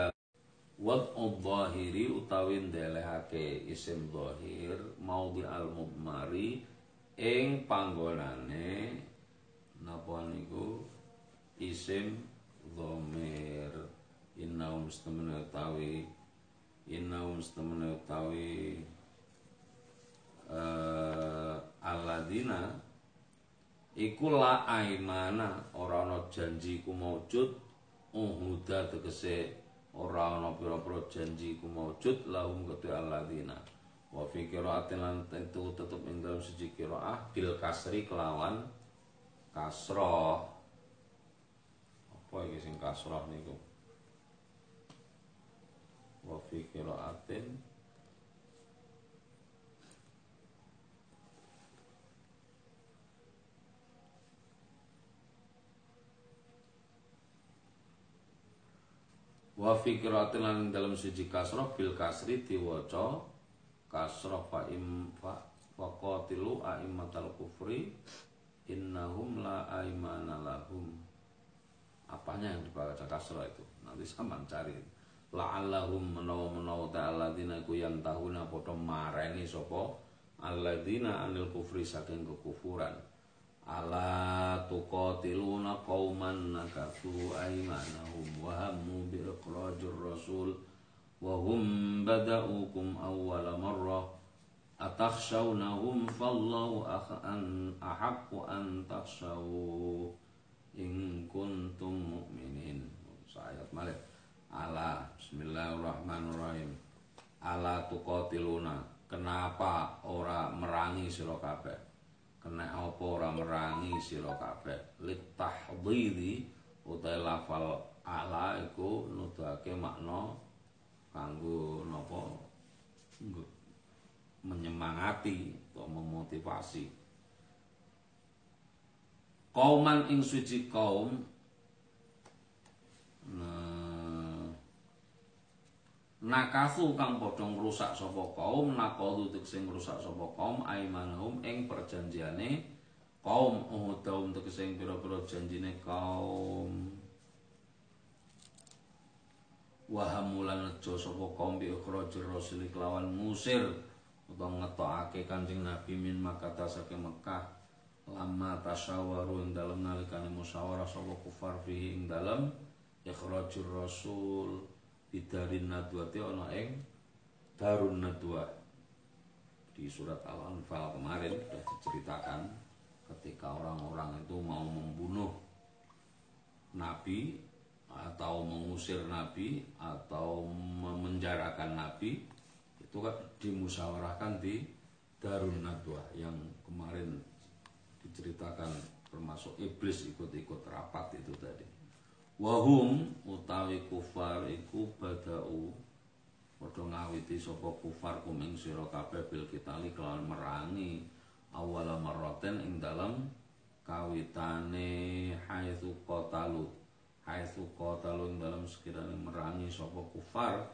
Wad'u dhahiri utawi ndelehake isim dhahir maudhi al mudmari ing panggonane napa niku? Isim dhamir innaum mustamana utawi innaum mustamana utawi uh, aladina iku la aimana ora ana janji ku maujud uhuda tegese ora ana pira-pira janji ku maujud lahum kedhe alladzina. Wa fi qiraatin lan tentu tetep ing dalam siji qiraah bil kasri kelawan kasroh. Apa iki sing kasroh niku? Wa fi qiraatin wa fi qiraatin dalam siji kasrah bil kasri diwaca kasrah fa im fa faqatilu a'immatal kufri innahum la aimana lahum. Apanya yang dibaca kasrah itu? Nanti sama cari. La'allahum menawa-menawa ta'alladina ku yang tahuna padha mareni sapa alladzina anil kufri saking kekufuran ala tuqatiluna qauman nakathu aymanahum wa hammu bi rasul wa hum bada'ukum awwala marrah atakhshawnahum fallahu an ahaqqu an takhshaw in kuntum mu'minin. Ayat malik ala bismillahirrahmanirrahim. Ala tuqatiluna. Kenapa ora merangi sira kabeh kena apa ora merangi sira kabeh? Litahdhiri utahe lafal ala iku nuduhake makna kanggo napa? Menyemangati atau memotivasi. Kauman ing suci kaum nakasu kang padha ngrusak sapa kaum naqadu sing ngrusak sapa kaum aimanhum ing perjanjiane kaum. Uhudahum tegese pira-pira janjine kaum. Wahamulan nejo sapa kaum bi ikhrajir rasul kelawan ngusir utawa ngetokake Kanjeng Nabi min Makkah saking Mekah. Lama tasyawaru ing dalem nalikane musyawarah sapa kufar fihi ing dalem ikhrajur rasul bidarin nadwati ana ing darun nadwa di surat Al-Anfal kemarin sudah diceritakan ketika orang-orang itu mau membunuh Nabi atau mengusir Nabi atau memenjarakan Nabi itu kan dimusyawarahkan di Darun Nadwa yang kemarin diceritakan termasuk iblis ikut-ikut rapat itu tadi. Wahum utawi kufar iku badau. Padha ngawiti sapa kufar kum ing sira kabeh bil kitali kelawan merangi. Awala marraten ing dalam kawitane haitsu qatalu haitsu qatalu ing dalam sekiranya merangi sapa kufar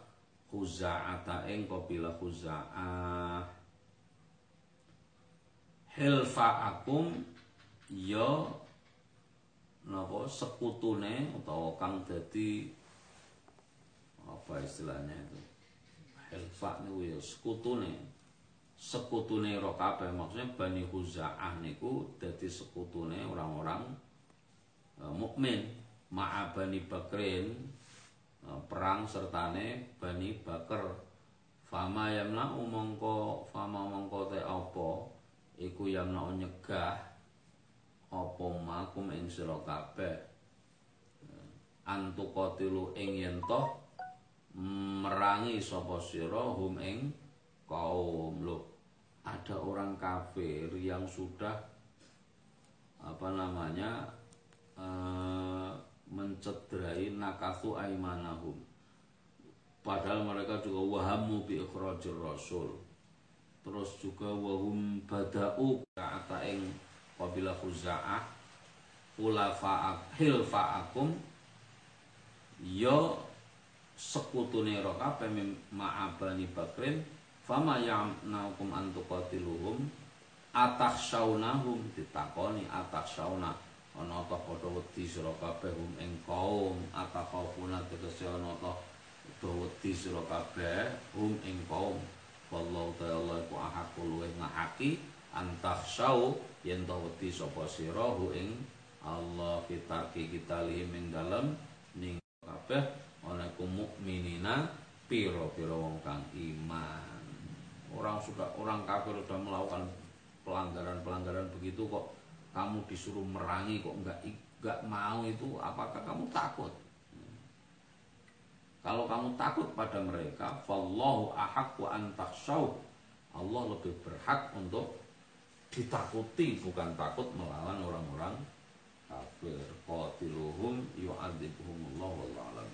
khuza'ata ing kopila khuza'ah. Hilfa'akum ya napa? Sekutune utawa kang dadi apa istilahnya itu? Hilfa niku ya sekutune sekutune ro kabeh maksudnya Bani Huza'ah niku dadi sekutune orang-orang uh, mukmin. Ma'a Bani Bakrin Eh, perang sertane Bani Bakar. Fama yamna umangka fama mangka te apa? Iku yamna nyegah apa makum ing sira kabeh. Eh, antuqatilu ing yen merangi sapa sira hum ing kaum. Lo ada orang kafir yang sudah apa namanya uh, mencederai nakasu aimanahum padahal mereka juga wahamu bi ikhrajir rasul. Terus juga wahum bada'u kata ing qabila khuza'ah ulafa hilfa'akum. Yo sekutune ro kabeh ma'abani bakrin fama ya'naukum antuqatiluhum atakhshawnahum ditakoni atakhshawnah ana ta padha wedi sira kabeh hum ing kaum ataqafuna tegese ana ta padha wedi sira kabeh hum ing kaum. Wallahu ta'ala ku ahaqul luwih ngahaki antakhsau yen ta wedi sapa sira hu ing Allah kita kita lihim ing dalem ning kabeh ana ku mukminina piro-piro wong kang iman. Orang sudah orang kafir sudah melakukan pelanggaran-pelanggaran begitu kok kamu disuruh merangi kok enggak enggak mau itu apakah kamu takut? Kalau kamu takut pada mereka fallahu ahaqqu an Allah lebih berhak untuk ditakuti bukan takut melawan orang-orang kafir. Qatiluhum yu'adzibuhumullah wallahu a'lam